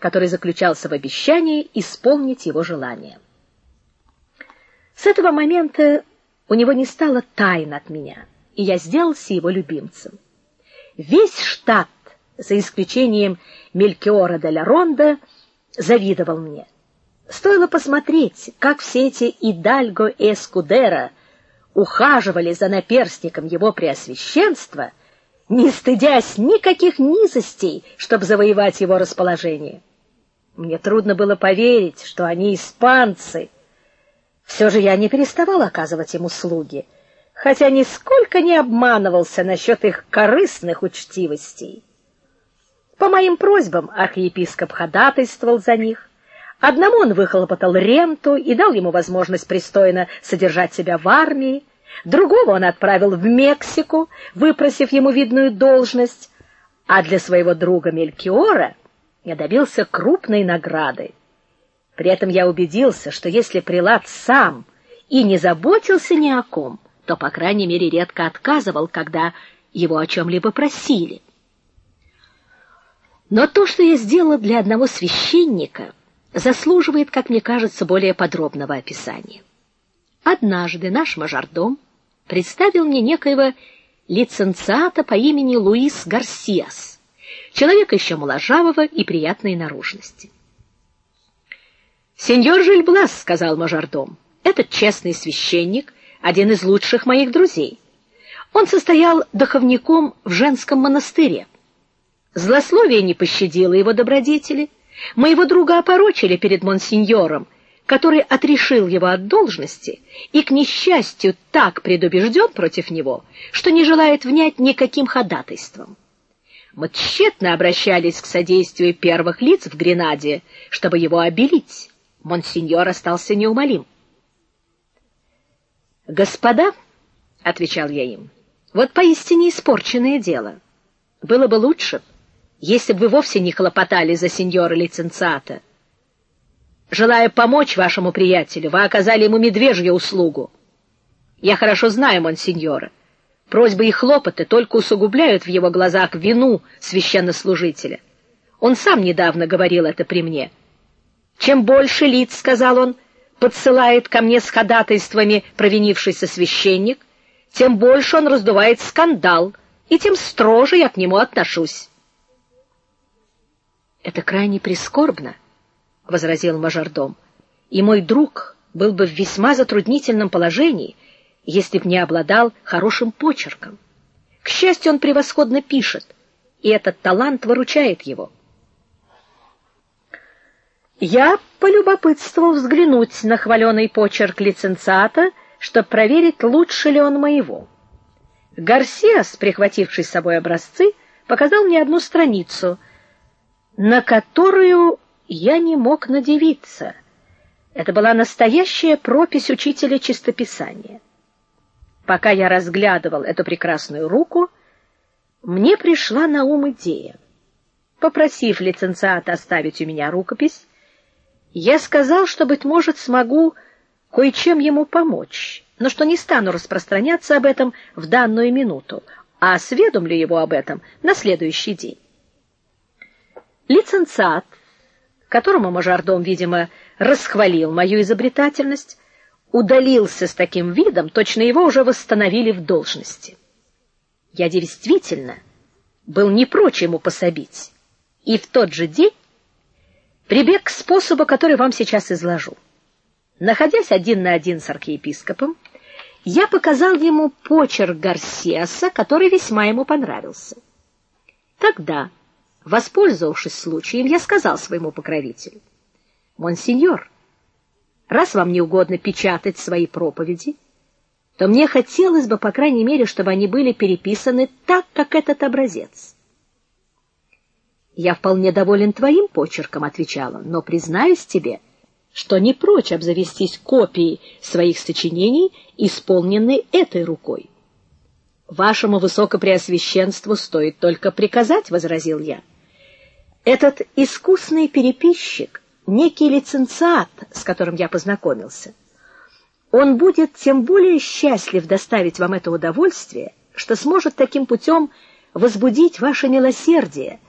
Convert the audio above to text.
который заключался в обещании исполнить его желание. С этого момента у него не стало тайн от меня, и я сделался его любимцем. Весь штат, за исключением Мелькиора де ла Ронда, завидовал мне. Стоило посмотреть, как все эти Идальго и Эскудера ухаживали за наперстником его преосвященства, не стыдясь никаких низостей, чтобы завоевать его расположение. Мне трудно было поверить, что они испанцы. Все же я не переставал оказывать им услуги, хотя нисколько не обманывался насчет их корыстных учтивостей. По моим просьбам архиепископ ходатайствовал за них. Одному он выхлопотал ренту и дал ему возможность пристойно содержать себя в армии, другого он отправил в Мексику, выпросив ему видную должность, а для своего друга Мелькиора я добился крупной награды. При этом я убедился, что если прилад сам и не заботился ни о ком, то по крайней мере редко отказывал, когда его о чем либо просили. Но то, что я сделала для одного священника, заслуживает, как мне кажется, более подробного описания. Однажды наш мажордом представил мне некоего лиценциата по имени Луис Гарсиас человека еще моложавого и приятной наружности. "Сеньор Жильблас", сказал мажордом. "Этот честный священник один из лучших моих друзей. Он состоял духовником в женском монастыре. Злословие не пощадило его добродетели. Моего друга опорочили перед монсеньором, который отрешил его от должности и к несчастью так предубежден против него, что не желает внять никаким ходатайством. Мы тщетно обращались к содействию первых лиц в Гренаде, чтобы его обелить. Монсеньор остался неумолим. "Господа", отвечал я им. "Вот поистине испорченное дело. Было бы лучше, если бы вы вовсе не хлопотали за сеньора лиценциата. Желая помочь вашему приятелю, вы оказали ему медвежью услугу. Я хорошо знаю монсеньора. Просьбы и хлопоты только усугубляют в его глазах вину священнослужителя. Он сам недавно говорил это при мне. Чем больше лиц, сказал он, подсылает ко мне с ходатайствами провинившийся священник, тем больше он раздувает скандал, и тем строже я к нему отношусь. Это крайне прискорбно, возразил мажордом. И мой друг был бы в весьма затруднительном положении, если б не обладал хорошим почерком. К счастью, он превосходно пишет, и этот талант выручает его. Я полюбопытствовал взглянуть на хваленый почерк лиценциата, чтобы проверить, лучше ли он моего. Гарсиас, прихвативший с собой образцы, показал мне одну страницу, на которую я не мог надевиться. Это была настоящая пропись учителя чистописания. Пока я разглядывал эту прекрасную руку, мне пришла на ум идея. Попросив лицензиата оставить у меня рукопись, я сказал, что быть может смогу кое-чем ему помочь, но что не стану распространяться об этом в данную минуту, а осведомлю его об этом на следующий день. Лицензиат, которому мажордом, видимо, расхвалил мою изобретательность, удалился с таким видом, точно его уже восстановили в должности. Я действительно был не прочь ему пособить, и в тот же день прибег к способу, который вам сейчас изложу. Находясь один на один с архиепископом, я показал ему почерк Гарсиаса, который весьма ему понравился. Тогда, воспользовавшись случаем, я сказал своему покровителю: "Монсеньор, Раз вам не угодно печатать свои проповеди, то мне хотелось бы, по крайней мере, чтобы они были переписаны так, как этот образец. Я вполне доволен твоим почерком, отвечала, но признаюсь тебе, что не прочь обзавестись копией своих сочинений, исполненной этой рукой. Вашему высокопреосвященству стоит только приказать, возразил я. Этот искусный переписчик некий лицензиат, с которым я познакомился. Он будет тем более счастлив доставить вам это удовольствие, что сможет таким путем возбудить ваше милосердие